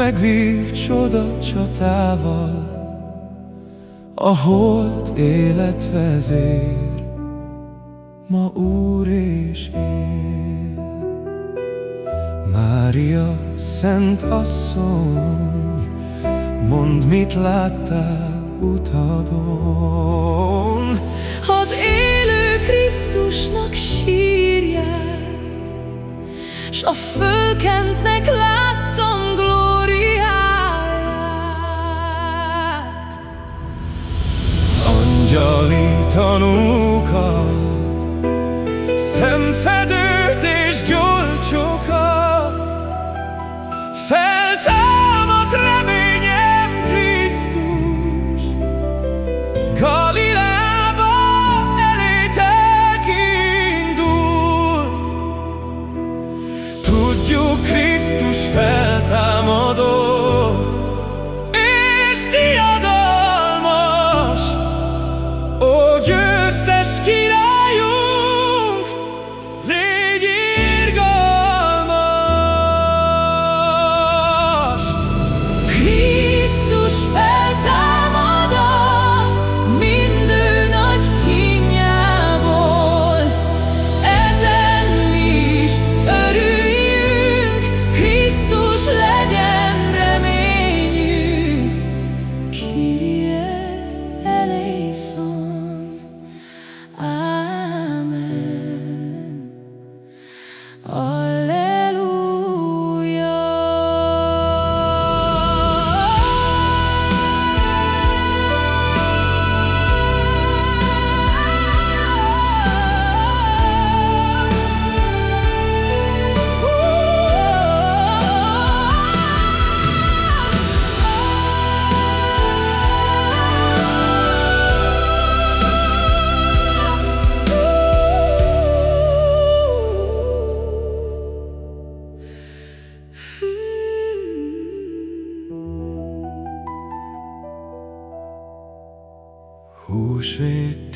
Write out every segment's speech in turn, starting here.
megvív csoda csatával, a hold életvezér, ma Úr és él. Mária, Szent Asszony, mondd, mit láttál utadon? Az élő Krisztusnak sírját, s a fölkentnek láttam angyali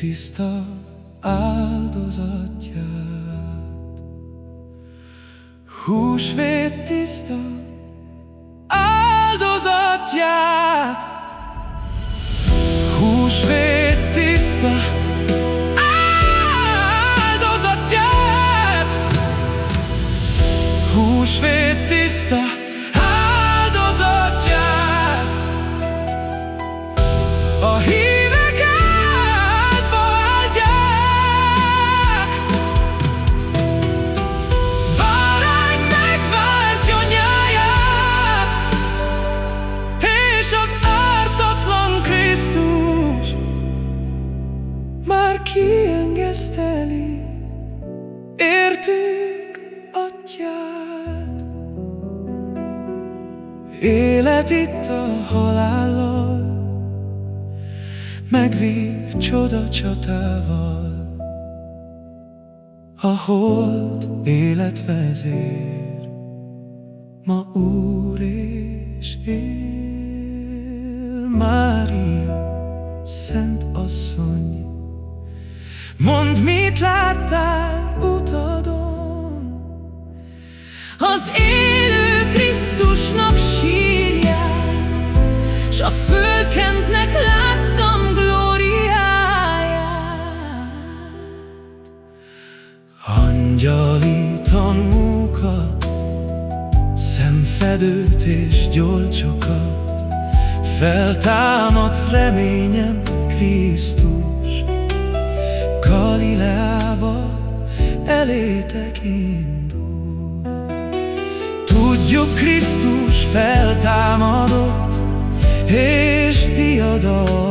tiszta áldozatját. Húsvét tiszta áldozatját Élet itt a halállal, megvív csoda csatával, a hold életvezér, ma Úr és él, Mária, Szent Asszony, Mondd, mit láttál utadon. Az élő Krisztusnak sírját S a fölkentnek láttam glóriáját Angyali tanúkat Szemfedőt és gyolcsokat Feltámadt reményem Krisztus Galileába elétek indult. Tudjuk, Krisztus feltámadott, és diadalmas.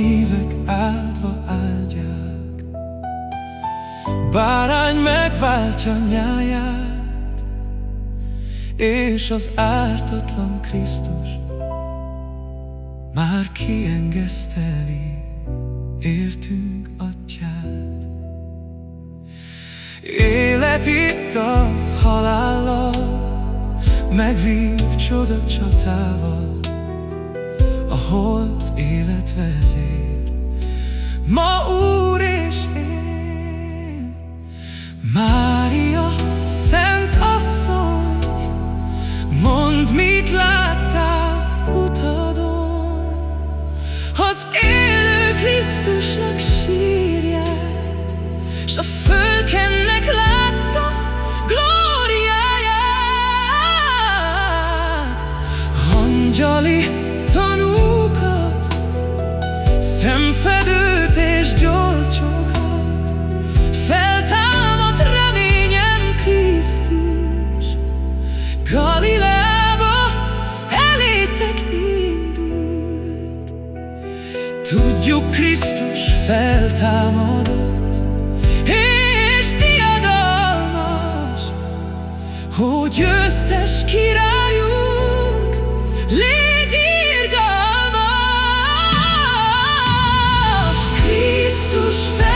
A hívek áldva áldják. Bárány megváltja nyáját, és az ártatlan Krisztus már kiengeszteli értünk atyát. Élet itt a halállal, megvív csoda csatával, a holt élet vezér. Ma feltámadott és diadalmas, hogy győztes királyunk légy irgalmas. Krisztus fel